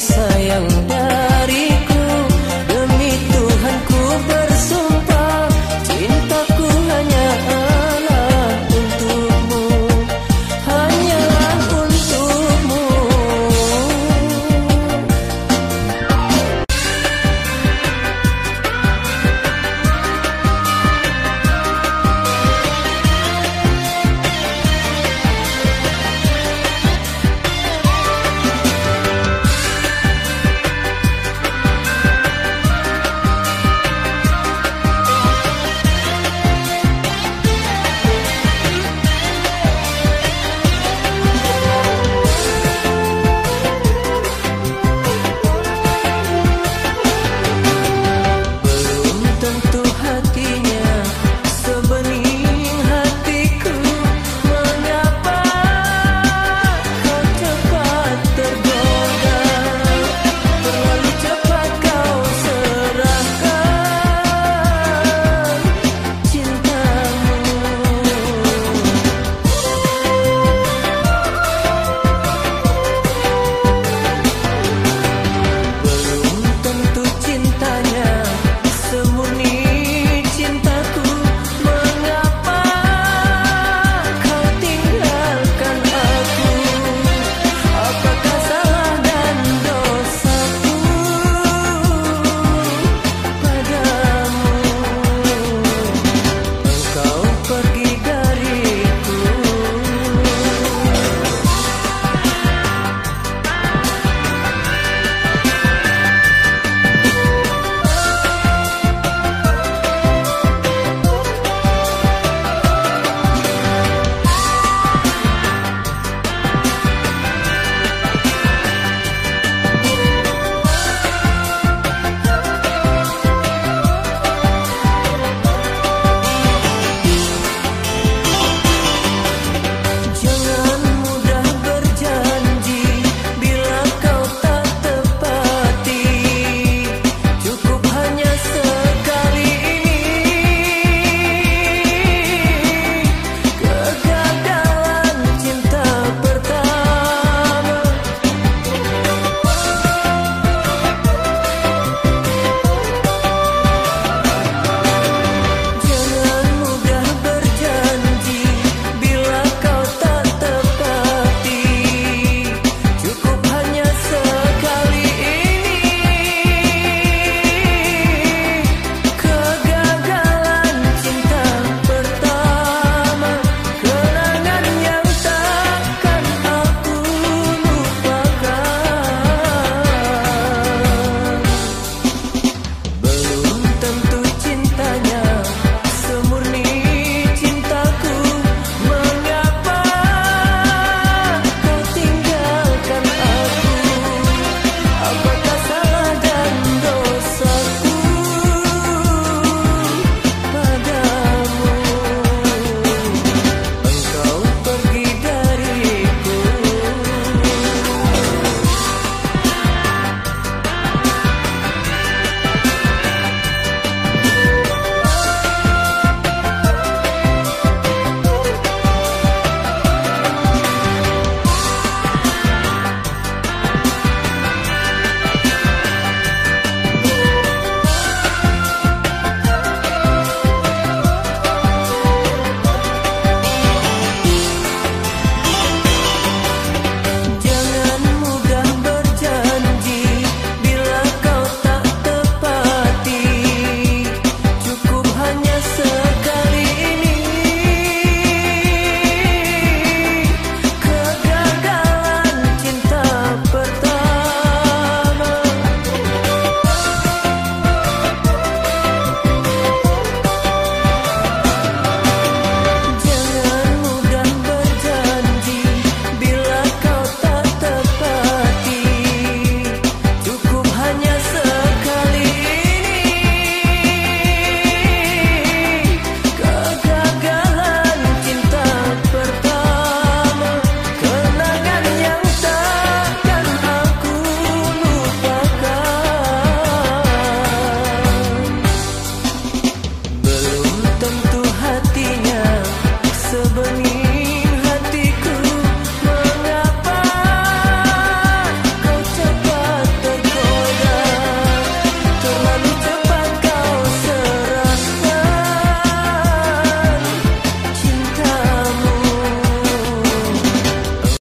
sayang.